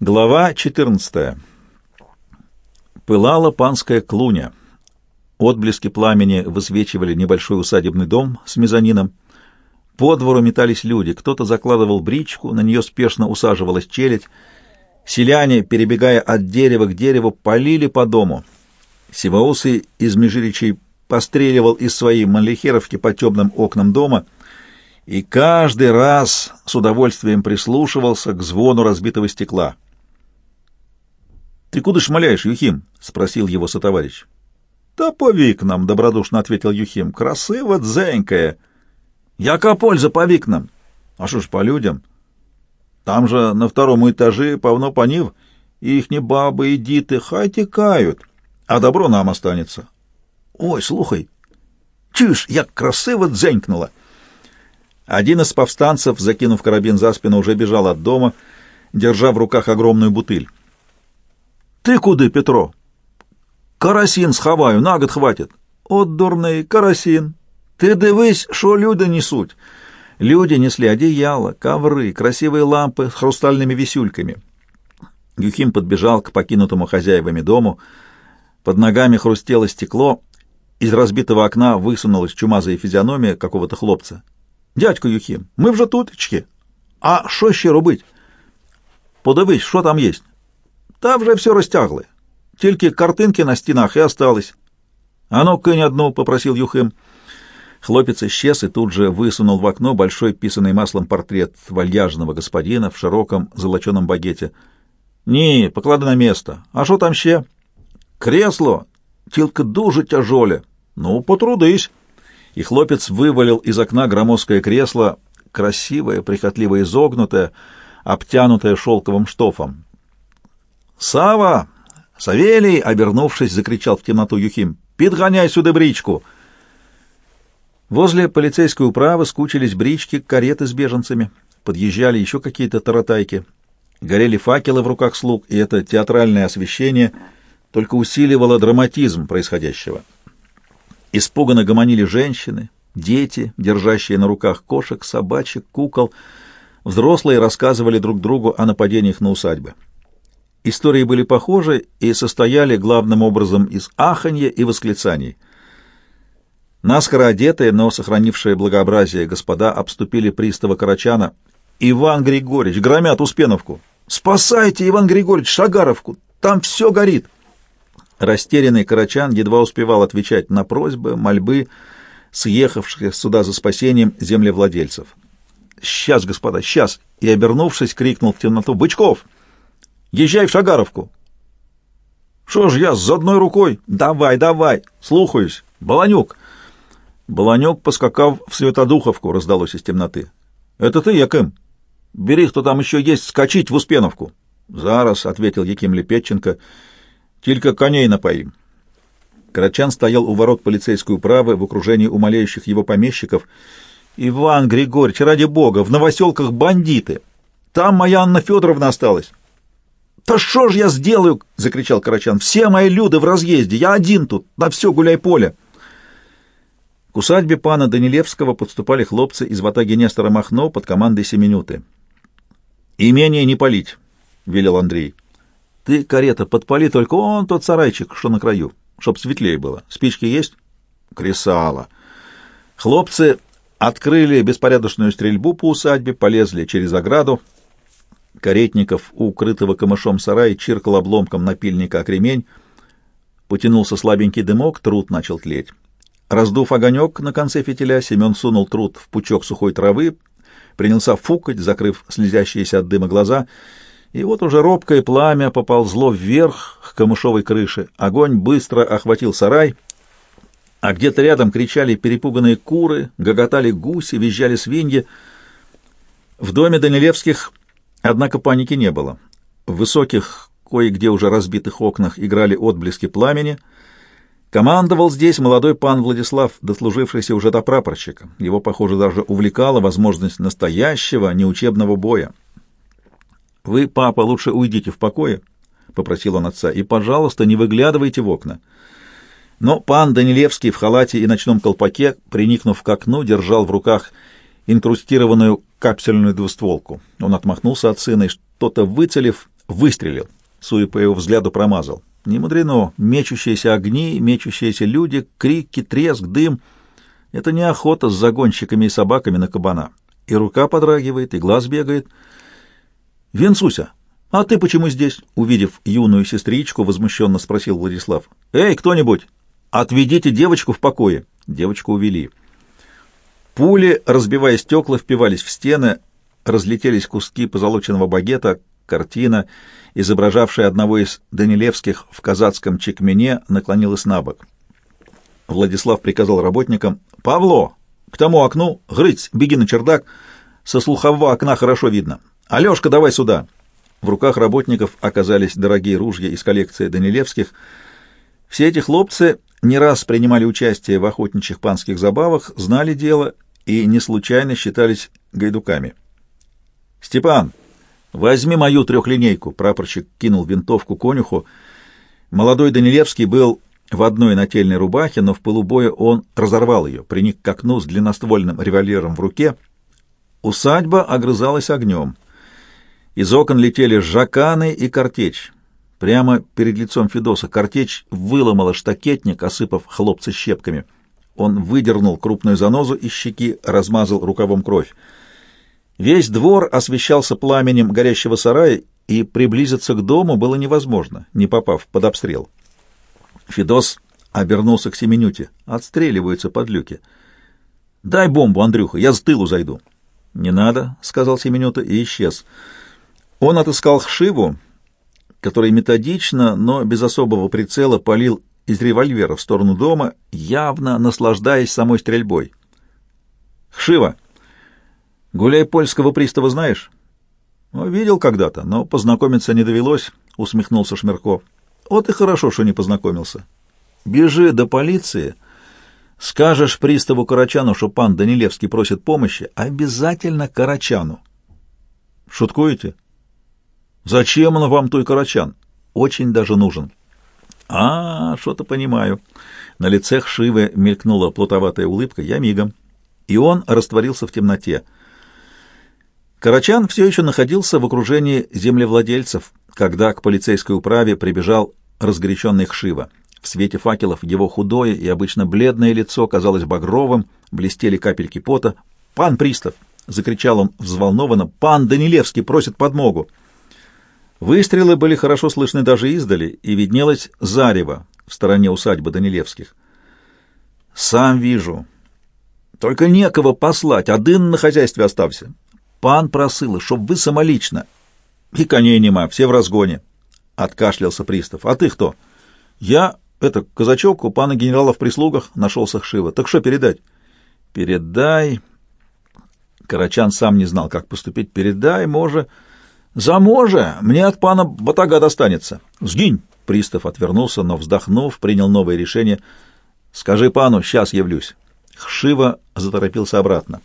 Глава 14. Пылала панская клуня. Отблески пламени высвечивали небольшой усадебный дом с мезонином. По двору метались люди, кто-то закладывал бричку, на нее спешно усаживалась челядь. Селяне, перебегая от дерева к дереву, полили по дому. Сивоусы из Межиричей постреливал из своей манлихеровки по темным окнам дома и каждый раз с удовольствием прислушивался к звону разбитого стекла. — Ты куда шмаляешь, Юхим? — спросил его сотоварищ. — Да по вікнам, — добродушно ответил Юхим. — Красиво дзенькая. — Яка польза по вікнам? — А что ж по людям? Там же на втором этаже повно панив, и ихні бабы и диты хай текают, а добро нам останется. — Ой, слухай, чуешь, як красиво дзенькнула. Один из повстанцев, закинув карабин за спину, уже бежал от дома, держа в руках огромную бутыль. Ти куди, Петро? Карасін сховаю, на год хватить. От дурний, карасін. Ти дивись, що люди несуть. Люди несли одеяло, ковры, красивые лампы с хрустальными висюльками. Юхим подбежал к покинутому хозяевами дому. Под ногами хрустело стекло. Из разбитого окна высунулась чумазая физиономия какого-то хлопца. «Дядько Юхим, ми вже тутечки. А що ще робить? Подивись, що там есть. Та вже все розтягли. Тільки картинки на стінах і остались. «А ну, кинь одну», — попросил Юхим. Хлопец исчез и тут же высунул в окно большой писанный маслом портрет вальяжного господина в широком золоченом багете. «Не, поклади на место. А что там ще?» «Кресло. Тільки дуже тяжоле. Ну, потрудись». И хлопец вывалил из окна громоздкое кресло, красивое, прихотливо изогнутое, обтянутое шелковым штофом. «Сава! Савелий!» — обернувшись, закричал в темноту Юхим. «Подгоняй сюда бричку!» Возле полицейской управы скучились брички, кареты с беженцами. Подъезжали еще какие-то таратайки. Горели факелы в руках слуг, и это театральное освещение только усиливало драматизм происходящего. Испуганно гомонили женщины, дети, держащие на руках кошек, собачек, кукол. Взрослые рассказывали друг другу о нападениях на усадьбы. Истории были похожи и состояли главным образом из аханья и восклицаний. Наскоро одетые, но сохранившие благообразие господа обступили пристава Карачана. «Иван Григорьевич, громят Успеновку! Спасайте, Иван Григорьевич, Шагаровку! Там все горит!» Растерянный Карачан едва успевал отвечать на просьбы, мольбы съехавших сюда за спасением землевладельцев. «Сейчас, господа, сейчас!» И, обернувшись, крикнул в темноту «Бычков!» Езжай в Шагаровку. Что ж я с одной рукой? Давай, давай, слухаюсь. Баланюк. Баланюк, поскакав в Святодуховку, раздалось из темноты. Это ты, Яким? Бери, кто там еще есть, скачить в Успеновку. Зараз, — ответил Яким Лепетченко, — только коней напоим. Карачан стоял у ворот полицейской управы в окружении умоляющих его помещиков. «Иван Григорьевич, ради бога, в новоселках бандиты! Там моя Анна Федоровна осталась!» «Да что ж я сделаю?» — закричал Карачан. «Все мои люди в разъезде, я один тут, на все гуляй-поле». К усадьбе пана Данилевского подступали хлопцы из ватаги Нестора Махно под командой Семенюты. «Имение не палить», — велел Андрей. «Ты, карета, подпали только он тот сарайчик, что на краю, чтоб светлее было. Спички есть?» «Кресало». Хлопцы открыли беспорядочную стрельбу по усадьбе, полезли через ограду, Каретников у укрытого камышом сарая чиркал обломком напильника о кремень. Потянулся слабенький дымок, труд начал тлеть. Раздув огонек на конце фитиля, Семен сунул труд в пучок сухой травы, принялся фукать, закрыв слезящиеся от дыма глаза, и вот уже робкое пламя поползло вверх к камышовой крыше. Огонь быстро охватил сарай, а где-то рядом кричали перепуганные куры, гоготали гуси, визжали свиньи. В доме Данилевских Однако паники не было. В высоких, кое-где уже разбитых окнах играли отблески пламени. Командовал здесь молодой пан Владислав, дослужившийся уже до прапорщика. Его, похоже, даже увлекала возможность настоящего неучебного боя. «Вы, папа, лучше уйдите в покое», — попросил он отца, — «и, пожалуйста, не выглядывайте в окна». Но пан Данилевский в халате и ночном колпаке, приникнув к окну, держал в руках инкрустированную капсельную двустволку. Он отмахнулся от сына и, что-то выцелив, выстрелил. Суи по его взгляду промазал. Не мудрено. Мечущиеся огни, мечущиеся люди, крики, треск, дым. Это не охота с загонщиками и собаками на кабана. И рука подрагивает, и глаз бегает. «Венцуся, а ты почему здесь?» Увидев юную сестричку, возмущенно спросил Владислав. «Эй, кто-нибудь, отведите девочку в покое». Девочку увели. Пули, разбивая стекла, впивались в стены, разлетелись куски позолоченного багета, картина, изображавшая одного из Данилевских в казацком чекмене, наклонилась на бок. Владислав приказал работникам «Павло, к тому окну, грыць, беги на чердак, со слухового окна хорошо видно. Алешка, давай сюда». В руках работников оказались дорогие ружья из коллекции Данилевских. Все эти хлопцы не раз принимали участие в охотничьих панских забавах, знали дело и не случайно считались гайдуками. «Степан, возьми мою трехлинейку!» Прапорщик кинул винтовку конюху. Молодой Данилевский был в одной нательной рубахе, но в полубое он разорвал ее, приник к окну с длинноствольным револьвером в руке. Усадьба огрызалась огнем. Из окон летели жаканы и картечь. Прямо перед лицом Федоса картечь выломала штакетник, осыпав хлопца щепками. Он выдернул крупную занозу из щеки, размазал рукавом кровь. Весь двор освещался пламенем горящего сарая, и приблизиться к дому было невозможно, не попав под обстрел. Федос обернулся к Семенюте. Отстреливаются под люки. «Дай бомбу, Андрюха, я с тылу зайду». «Не надо», — сказал Семенюта и исчез. Он отыскал Хшиву, который методично, но без особого прицела палил из револьвера в сторону дома, явно наслаждаясь самой стрельбой. «Хшива, гуляй польского пристава знаешь?» «Ну, «Видел когда-то, но познакомиться не довелось», — усмехнулся Шмерков. «Вот и хорошо, что не познакомился. Бежи до полиции, скажешь приставу Карачану, что пан Данилевский просит помощи, обязательно Карачану». «Шуткуете?» Зачем он вам, той карачан? Очень даже нужен. А, что-то понимаю. На лице Хшивы мелькнула плутоватая улыбка. Я мигом. И он растворился в темноте. Карачан все еще находился в окружении землевладельцев, когда к полицейской управе прибежал разгоряченный Хшива. В свете факелов его худое и обычно бледное лицо казалось багровым, блестели капельки пота. «Пан Пристав!» — закричал он взволнованно. «Пан Данилевский просит подмогу!» Выстрелы были хорошо слышны даже издали, и виднелось зарево в стороне усадьбы Данилевских. «Сам вижу. Только некого послать, один на хозяйстве остався. Пан просил, чтоб вы самолично. И коней нема, все в разгоне». Откашлялся пристав. «А ты кто?» «Я, это, казачок у пана генерала в прислугах», — нашелся Хшива. «Так что передать?» «Передай...» Карачан сам не знал, как поступить. «Передай, может...» «За може! Мне от пана батага достанется!» «Сгинь!» — пристав отвернулся, но, вздохнув, принял новое решение. «Скажи пану, сейчас явлюсь!» Хшива заторопился обратно.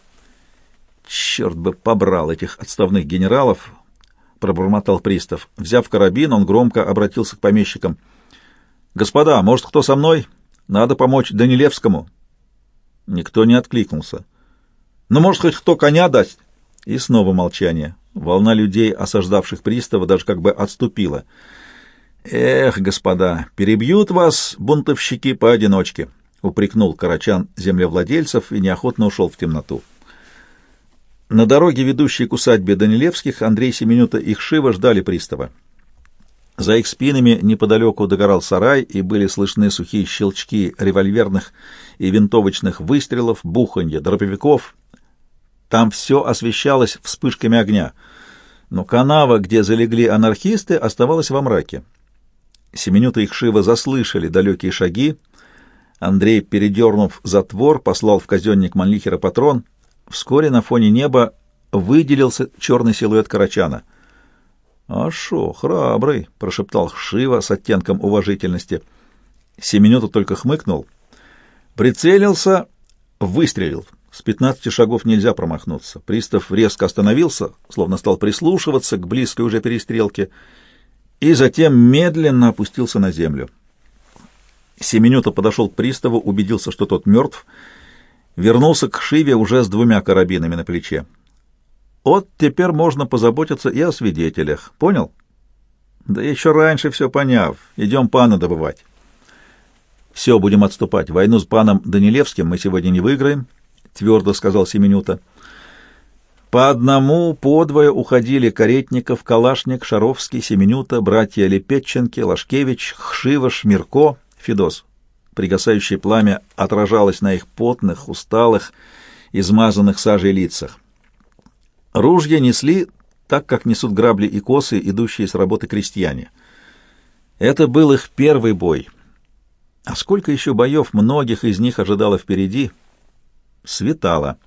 «Черт бы побрал этих отставных генералов!» — пробормотал пристав. Взяв карабин, он громко обратился к помещикам. «Господа, может, кто со мной? Надо помочь Данилевскому!» Никто не откликнулся. «Ну, может, хоть кто коня даст?» И снова молчание. Волна людей, осаждавших пристава, даже как бы отступила. «Эх, господа, перебьют вас бунтовщики поодиночке», — упрекнул Карачан землевладельцев и неохотно ушел в темноту. На дороге, ведущей к усадьбе Данилевских, Андрей Семенюта и Хшива ждали пристава. За их спинами неподалеку догорал сарай, и были слышны сухие щелчки револьверных и винтовочных выстрелов, буханье дробовиков, там все освещалось вспышками огня, но канава, где залегли анархисты, оставалась во мраке. Семенюта и Хшива заслышали далекие шаги. Андрей, передернув затвор, послал в казенник Манлихера патрон. Вскоре на фоне неба выделился черный силуэт Карачана. — А шо, храбрый, — прошептал Хшива с оттенком уважительности. Семенюта только хмыкнул, прицелился, выстрелил. С пятнадцати шагов нельзя промахнуться. Пристав резко остановился, словно стал прислушиваться к близкой уже перестрелке, и затем медленно опустился на землю. Семенюта подошел к приставу, убедился, что тот мертв, вернулся к Шиве уже с двумя карабинами на плече. Вот теперь можно позаботиться и о свидетелях. Понял? Да еще раньше все поняв. Идем пана добывать. Все, будем отступать. Войну с паном Данилевским мы сегодня не выиграем, твердо сказал Семенюта. По одному, по двое уходили Каретников, Калашник, Шаровский, Семенюта, братья Лепетченки, Лашкевич, Хшива, Шмирко, Федос. Пригасающее пламя отражалось на их потных, усталых, измазанных сажей лицах. Ружья несли так, как несут грабли и косы, идущие с работы крестьяне. Это был их первый бой. А сколько еще боев многих из них ожидало впереди? Светало.